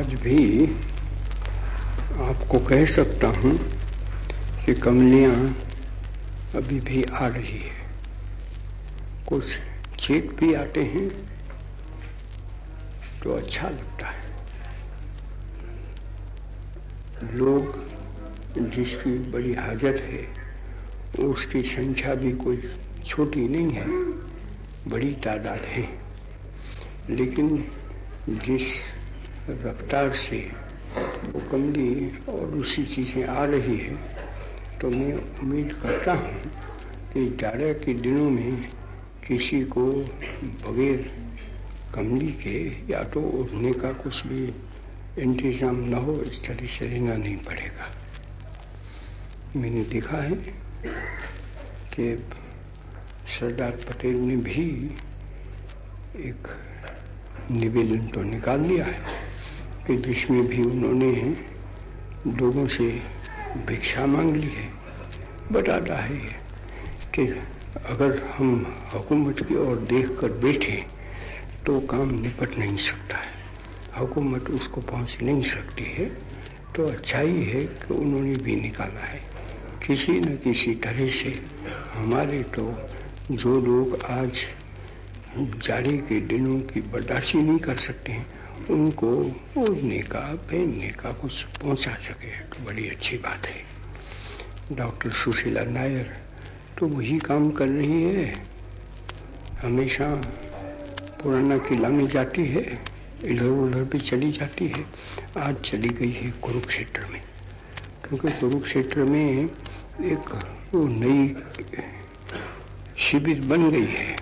आज भी आपको कह सकता हूँ कि कमलियाँ अभी भी आ रही है। कुछ चेक भी आते हैं तो अच्छा लगता है। लोग जिसकी बड़ी हाजत है, उसकी संख्या भी कोई छोटी नहीं है, बड़ी तादाद है। लेकिन जिस रफ्तार से वो कमली और दूसरी चीज़ें आ रही है तो मैं उम्मीद करता हूँ कि जाड़े के दिनों में किसी को बगैर कमली के या तो उठने का कुछ भी इंतज़ाम न हो, इस तरह से रहना नहीं पड़ेगा। मैंने देखा है कि सरदार पटेल ने भी एक निवेदन तो निकाल लिया है। कि जिसमें भी उन्होंने लोगों से भिक्षा मांग ली है। बताता है कि अगर हम हुकूमत की ओर देख कर बैठे तो काम निपट नहीं सकता है। हुकूमत उसको पहुँच नहीं सकती है। तो अच्छा ही है कि उन्होंने भी निकाला है। किसी न किसी तरह से हमारे तो जो लोग आज जाड़े के दिनों की बर्दाश्त नहीं कर सकते हैं उनको ओढ़ने का, पहनने का कुछ पहुँचा सके। तो बड़ी अच्छी बात है। डॉक्टर सुशीला नायर तो वही काम कर रही है। हमेशा पुराना किला में जाती है इधर उधर भी चली जाती है। आज चली गई है कुरुक्षेत्र में, क्योंकि कुरुक्षेत्र में एक वो नई शिविर बन गई है।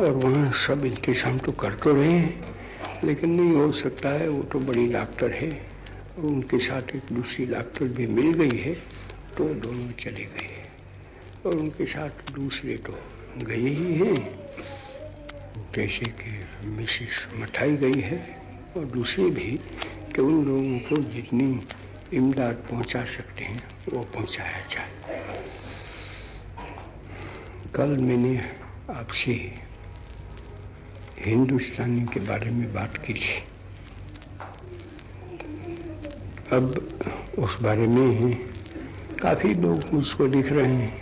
और वहाँ सब इंतज़ाम तो कर तो रहे हैं। लेकिन नहीं हो सकता है, वो तो बड़ी डॉक्टर है, उनके साथ एक दूसरी डॉक्टर भी मिल गई है तो दोनों चले गए और उनके साथ दूसरे तो गए ही हैं। जैसे कि मिसिस मठाई गई है, और दूसरे भी, कि उन लोगों को जितनी इमदाद पहुँचा सकते हैं, वो पहुँचाया जाए। कल मैंने आपसे हिंदुस्तानी के बारे में बात की थी अब उस बारे में काफ़ी लोग मुझको दिख रहे हैं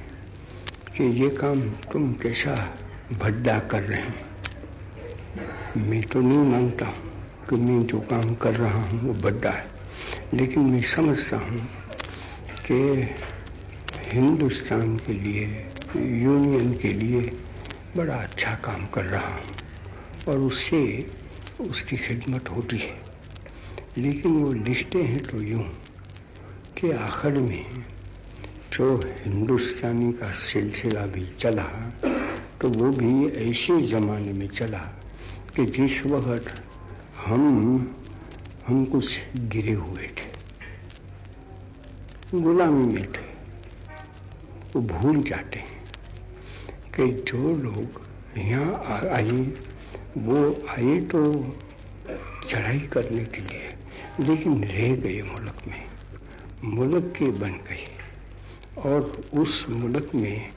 कि ये काम तुम कैसा भड्डा कर रहे हैं। मैं तो नहीं मानता कि मैं जो काम कर रहा हूँ वो भड्डा है, लेकिन मैं समझता हूँ कि हिंदुस्तान के लिए, यूनियन के लिए बड़ा अच्छा काम कर रहा हूँ। और उससे उसकी खिदमत होती है। लेकिन वो लिखते हैं तो यूँ कि आखिर में जो हिंदुस्तानी का सिलसिला भी चला तो वो भी ऐसे ज़माने में चला कि जिस वक्त हम हम कुछ गिरे हुए थे, गुलामी में थे, वो भूल जाते हैं कि जो लोग यहाँ आए वो आए तो चढ़ाई करने के लिए, लेकिन रह गए मुल्क में। मुल्क के बन गए। और उस मुल्क में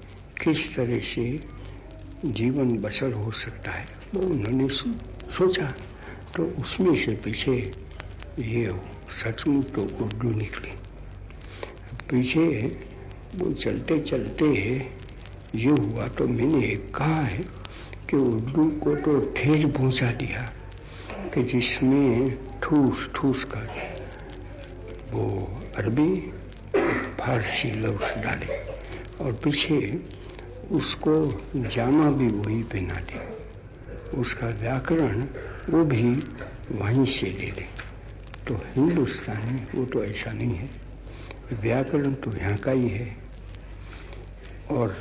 किस तरह से जीवन बसर हो सकता है, वो उन्होंने सोचा। तो उसमें से पीछे ये सचमुच तो उर्दू निकली। पीछे वो चलते चलते ये हुआ तो मैंने कहा है कि उर्दू को तो ठेस पहुँचा दिया कि जिसमें ठूस ठूस कर वो अरबी, फारसी लफ्ज डाले और पीछे उसको जामा भी वही पहना दे। उसका व्याकरण वो भी वहीं से ले ले। तो हिंदुस्तानी वो तो ऐसा नहीं है। व्याकरण तो यहाँ का ही है। और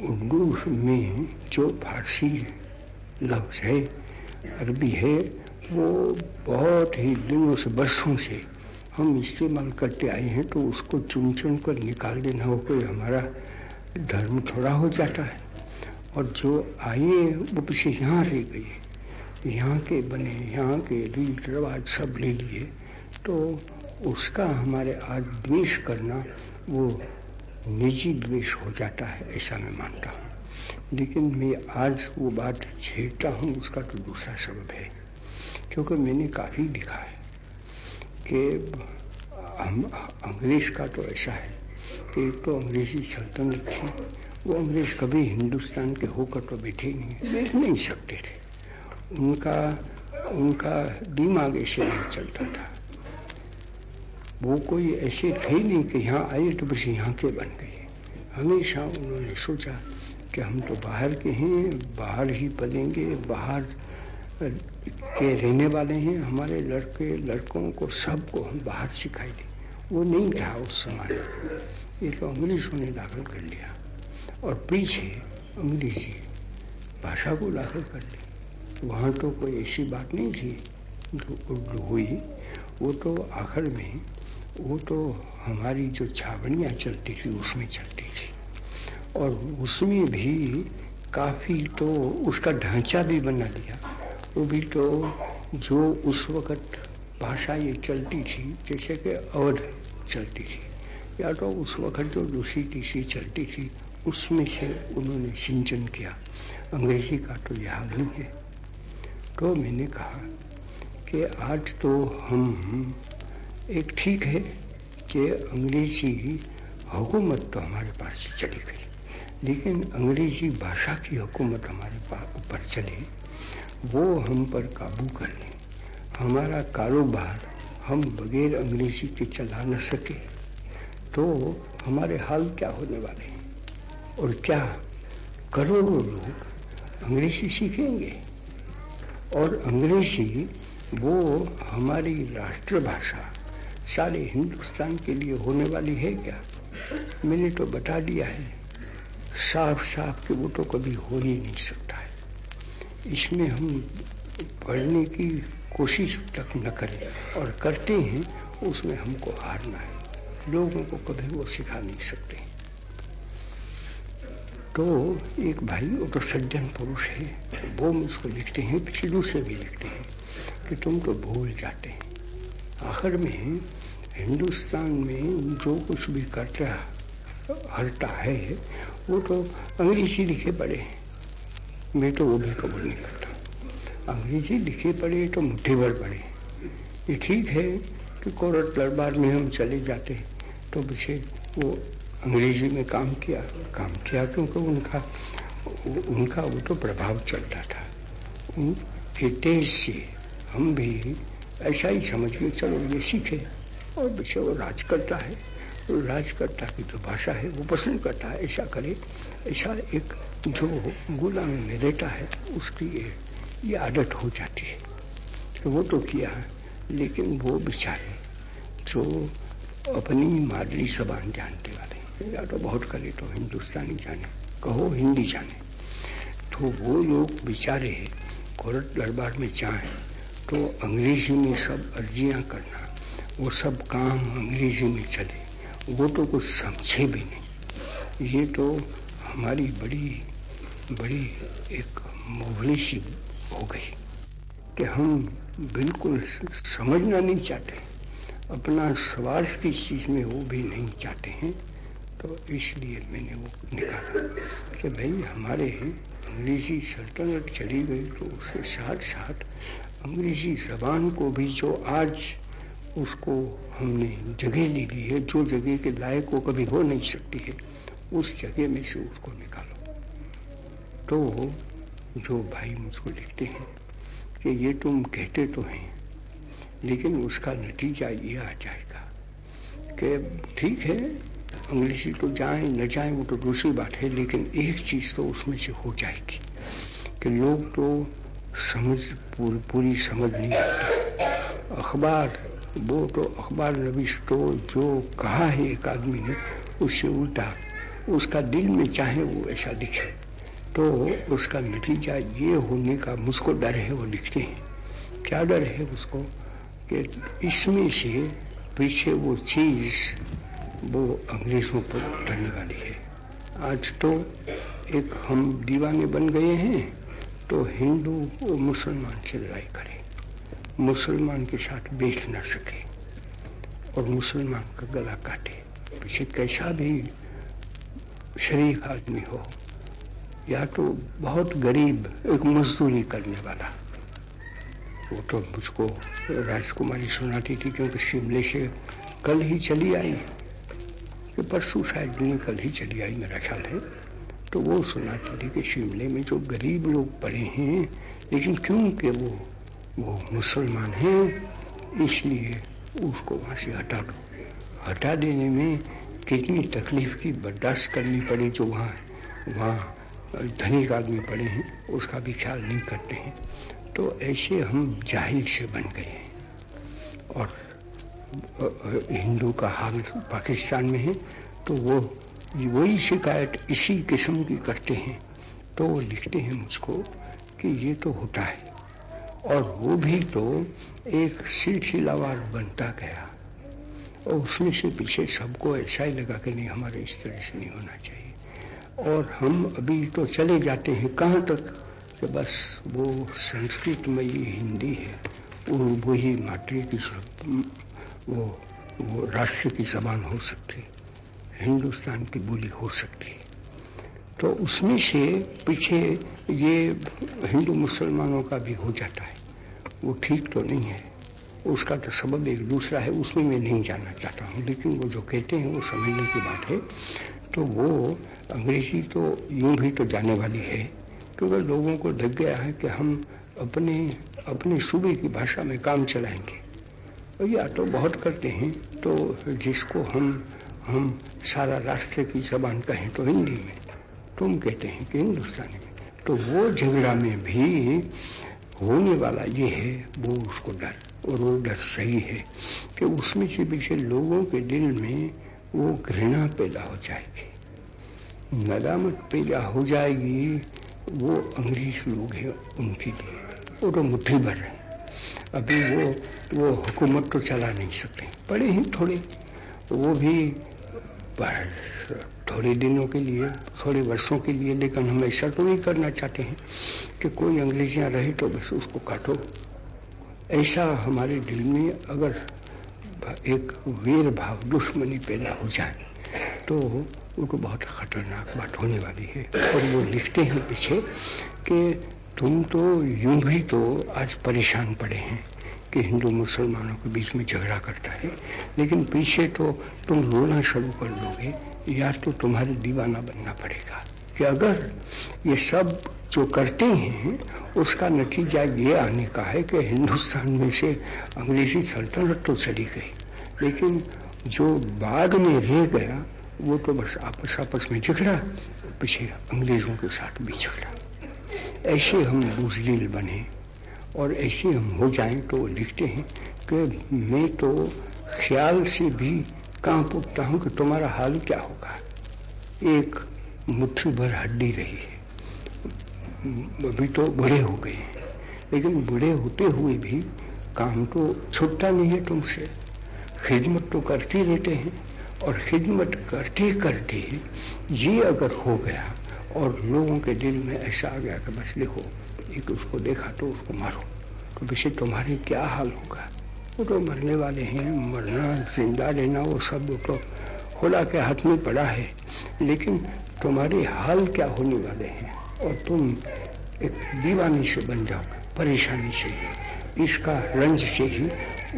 उर्दू में जो फारसी लफ्ज़ है, अरबी है, वो बहुत ही दिनों से बरसों से हम इस्तेमाल करते आए हैं तो उसको चुन चुन कर निकाल देना हो कोई हमारा धर्म थोड़ा हो जाता है। और जो आए वो पीछे यहाँ रह गए यहाँ के बने, यहाँ के रीत रिवाज सब ले लिए। तो उसका हमारे आज द्वेष करना वो निजी द्वेष हो जाता है, ऐसा मैं मानता हूँ। लेकिन मैं आज वो बात छेड़ता हूँ, उसका तो दूसरा सबब है। क्योंकि मैंने काफ़ी लिखा है कि हम अंग्रेज़ का तो ऐसा है कि एक तो अंग्रेज़ी सल्तनत थी वो अंग्रेज़ कभी हिंदुस्तान के होकर तो बैठे नहीं बैठ नहीं सकते थे। उनका उनका दिमाग ऐसे नहीं चलता था। वो कोई ऐसे थे नहीं कि यहाँ आए तो बस यहाँ के बन गए। हमेशा उन्होंने सोचा कि हम तो बाहर के हैं, बाहर ही पढ़ेंगे बाहर के रहने वाले हैं। हमारे लड़के, लड़कों को सबको हम बाहर सिखाई दें। वो नहीं था उस समय। ये तो अंग्रेज़ों ने दाखिल कर लिया। और पीछे अंग्रेज़ी भाषा को दाखिल कर ली। वहाँ तो कोई ऐसी बात नहीं थी। जो उर्दू हुई, वो तो आखिर में वो तो हमारी जो छावनियाँ चलती थी, उसमें चलती थी। और उसमें भी काफ़ी तो उसका ढांचा भी बना दिया वो भी तो जो उस वक़्त भाषा ये चलती थी, जैसे कि अवध चलती थी, या तो उस वक़्त जो दूसरी तीसरी चलती थी, उसमें से उन्होंने सिंचन किया। अंग्रेज़ी का तो यह नहीं है। तो मैंने कहा कि आज तो हम एक ठीक है कि अंग्रेज़ी हुकूमत तो हमारे पास चली गई। लेकिन अंग्रेज़ी भाषा की हुकूमत हमारे ऊपर चले, वो हम पर काबू कर लें। हमारा कारोबार हम बगैर अंग्रेज़ी के चला न सके। तो हमारे हाल क्या होने वाले हैं? और क्या करोड़ों लोग अंग्रेज़ी सीखेंगे? और अंग्रेज़ी, वो हमारी राष्ट्रभाषा सारे हिंदुस्तान के लिए होने वाली है क्या? मैंने तो बता दिया है साफ़ साफ़ कि वो तो कभी हो ही नहीं सकता है। इसमें हम पढ़ने की कोशिश तक न करें और करते हैं, उसमें हमको हारना है। लोगों को कभी वो सिखा नहीं सकते। तो एक भाई, वो तो सज्जन पुरुष है, वो मुझको लिखते हैं पिछले दूसरे भी लिखते हैं कि तुम तो भूल जाते हैं। आखिर में हिंदुस्तान में जो कुछ भी करता हरता है, वो तो अंग्रेज़ी लिखे पड़े हैं। मैं तो वो भी कबूल नहीं करता। अंग्रेज़ी लिखे पड़े तो मुट्ठी भर पड़े ये ठीक है कि कोर्ट दरबार में हम चले जाते तो पीछे वो अंग्रेज़ी में काम किया। काम किया क्योंकि उनका उनका वो तो प्रभाव चलता था। उनके तेज से हम भी ऐसा ही समझ में चलो ये सीखे। और पीछे वो राज करता है। राजकर्ता की जो भाषा है वो पसंद करता है। ऐसा करे ऐसा एक जो गुलामी में रहता है उसकी ये, ये आदत हो जाती है। तो वो तो किया है लेकिन वो बेचारे जो अपनी मादरी जबान जानते वाले या तो बहुत करे तो हिंदुस्तानी जाने कहो हिंदी जाने। तो वो लोग बेचारे कोर्ट दरबार में जाएँ तो अंग्रेज़ी में सब अर्जियाँ करना, वो सब काम अंग्रेज़ी में चले, वो तो कुछ समझे भी नहीं। ये तो हमारी बड़ी बड़ी एक मोहली सी हो गई कि हम बिल्कुल समझना नहीं चाहते, अपना स्वार्थ किस चीज़ में वो भी नहीं चाहते हैं तो इसलिए मैंने वो निकाला कि भाई हमारे अंग्रेज़ी सल्तनत चली गई तो उसके साथ साथ अंग्रेज़ी जबान को भी जो आज उसको हमने जगह ले ली है, जो जगह के लायक वो कभी हो नहीं सकती है, उस जगह में से उसको निकालो। तो जो भाई मुझको लिखते हैं कि ये तुम कहते तो हैं, लेकिन उसका नतीजा ये आ जाएगा कि ठीक है, अंग्रेज़ी तो जाए, न जाए वो तो दूसरी बात है, लेकिन एक चीज़ तो उसमें से हो जाएगी कि लोग तो समझ, पूरी पूरी समझ नहीं आती। अखबार, वो तो अखबार नवीस तो जो कहा है एक आदमी ने, उससे उल्टा। उसका दिल में चाहे वो ऐसा दिखे तो उसका नतीजा ये होने का मुझको डर है, वो लिखते हैं। क्या डर है उसको? कि इसमें से पीछे वो चीज़ वो अंग्रेज़ों पर उतरने वाली है। आज तो एक हम दीवाने बन गए हैं तो हिंदू मुसलमान से लड़ाई करे। मुसलमान के साथ बेच ना सके और मुसलमान का गला काटे। पीछे कैसा भी शरीफ आदमी हो, या तो बहुत गरीब एक मजदूरी करने वाला। वो तो मुझको राजकुमारी सुनाती थी क्योंकि शिमले से कल ही चली आई। कि परसों शायद नहीं कल ही चली आई, मेरा ख्याल है। तो वो सुनाती थी कि शिमले में जो गरीब लोग पड़े हैं, लेकिन क्योंकि वो वो मुसलमान हैं? इसलिए उसको वहाँ से हटा दो। हटा देने में कितनी तकलीफ़ की बर्दाश्त करनी पड़ी जो वहाँ वहाँ धनिक आदमी पड़े हैं, उसका भी ख्याल नहीं करते हैं। तो ऐसे हम जाहिल से बन गए हैं। और हिंदू का हाल पाकिस्तान में है तो वो वही शिकायत इसी किस्म की करते हैं तो वो लिखते हैं मुझको कि ये तो होता है। और वो भी तो एक सिलसिलावार बनता गया। और उसमें से पीछे सबको ऐसा ही लगा कि नहीं, हमारे इस तरह से नहीं होना चाहिए। और हम अभी तो चले जाते हैं कहाँ तक कि बस वो संस्कृत में ही हिंदी है वो ही मातृ की वो वो राष्ट्र की जबान हो सकती। हिंदुस्तान की बोली हो सकती है। तो उसमें से पीछे ये हिंदू मुसलमानों का भी हो जाता है। वो ठीक तो नहीं है। उसका तो सबब एक दूसरा है, उसमें मैं नहीं जानना चाहता हूँ। लेकिन वो जो कहते हैं, वो समझने की बात है। तो वो अंग्रेज़ी तो यूँ भी तो जाने वाली है, क्योंकि लोगों को लग गया है कि हम अपने अपने सूबे की भाषा में काम चलाएँगे। या तो बहुत करते हैं तो जिसको हम हम सारा राष्ट्र की जबान कहें तो हिंदी में। तुम कहते हैं कि हिंदुस्तानी में। तो वो झगड़ा में भी होने वाला ये है, वो उसको डर, और वो डर सही है कि उसमें से पीछे लोगों के दिल में वो घृणा पैदा हो जाएगी। नदामत पैदा हो जाएगी, वो अंग्रेज़ लोग हैं उनके लिए। वो तो मुट्ठी भर है। अभी वो वो हुकूमत तो चला नहीं सकते। पड़े हैं थोड़े। वो भी थोड़े दिनों के लिए, थोड़े वर्षों के लिए, लेकिन हम ऐसा तो नहीं करना चाहते हैं कि कोई अंग्रेजियाँ रहे तो बस उसको काटो। ऐसा हमारे दिल में अगर एक वीर भाव, दुश्मनी पैदा हो जाए तो उनको बहुत खतरनाक बात होने वाली है। और वो लिखते हैं पीछे कि तुम तो यूँ भी तो आज परेशान पड़े हैं। कि हिंदू मुसलमानों के बीच में झगड़ा करता है। लेकिन पीछे तो तुम रोना शुरू कर दोगे, या तो तुम्हारे दीवाना बनना पड़ेगा। कि अगर ये सब जो करते हैं, उसका नतीजा ये आने का है कि हिंदुस्तान में से अंग्रेज़ी सल्तनत तो चली गई। लेकिन जो बाद में रह गया, वो तो बस आपस आपस में झगड़ा, पीछे अंग्रेज़ों के साथ भी झगड़ा। ऐसे हम बुजदिल बने। और ऐसे हम हो जाएँ तो लिखते हैं कि मैं तो ख्याल से भी काँप उठता हूँ कि तुम्हारा हाल क्या होगा। एक मुट्ठी भर हड्डी रही है। अभी तो बड़े हो गए हैं। लेकिन बड़े होते हुए भी काम तो छूटता नहीं है तुमसे। खिदमत तो करते रहते हैं और खिदमत करते करते ये अगर हो गया और लोगों के दिल में ऐसा आ गया कि बस एक उसको देखा तो उसको मारो। तो वैसे तुम्हारे क्या हाल होगा? वो तो मरने वाले हैं, मरना, ज़िंदा रहना, वो सब तो खुदा के हाथ में पड़ा है। लेकिन तुम्हारे हाल क्या होने वाले हैं? और तुम एक दीवानी से बन जाओ, परेशानी से। इसका रंज से ही,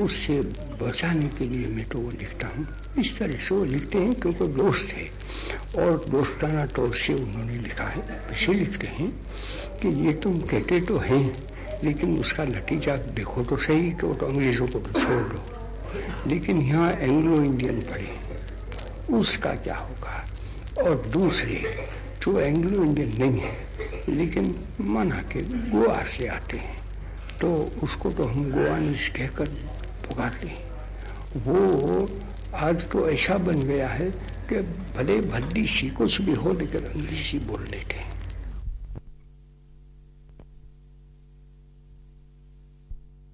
उससे बचाने के लिए मैं तो वो लिखता हूँ। इस तरह से वो लिखते हैं क्योंकि दोस्त है। और दोस्ताना तौर से उन्होंने लिखा है इसे लिखते हैं कि ये तुम कहते तो हैं लेकिन उसका नतीजा देखो तो सही तो, तो अंग्रेज़ों को तो छोड़ दो। लेकिन यहाँ एंग्लो इंडियन पड़े उसका क्या होगा? और दूसरे जो एंग्लो इंडियन नहीं है लेकिन माना के गोवा से आते हैं तो उसको तो हम गोवानीस कहकर पुकारते हैं। वो आज तो ऐसा बन गया है कि भले भद्दी सी कुछ भी हो, लेकिन अंग्रेज़ी बोल लेते हैं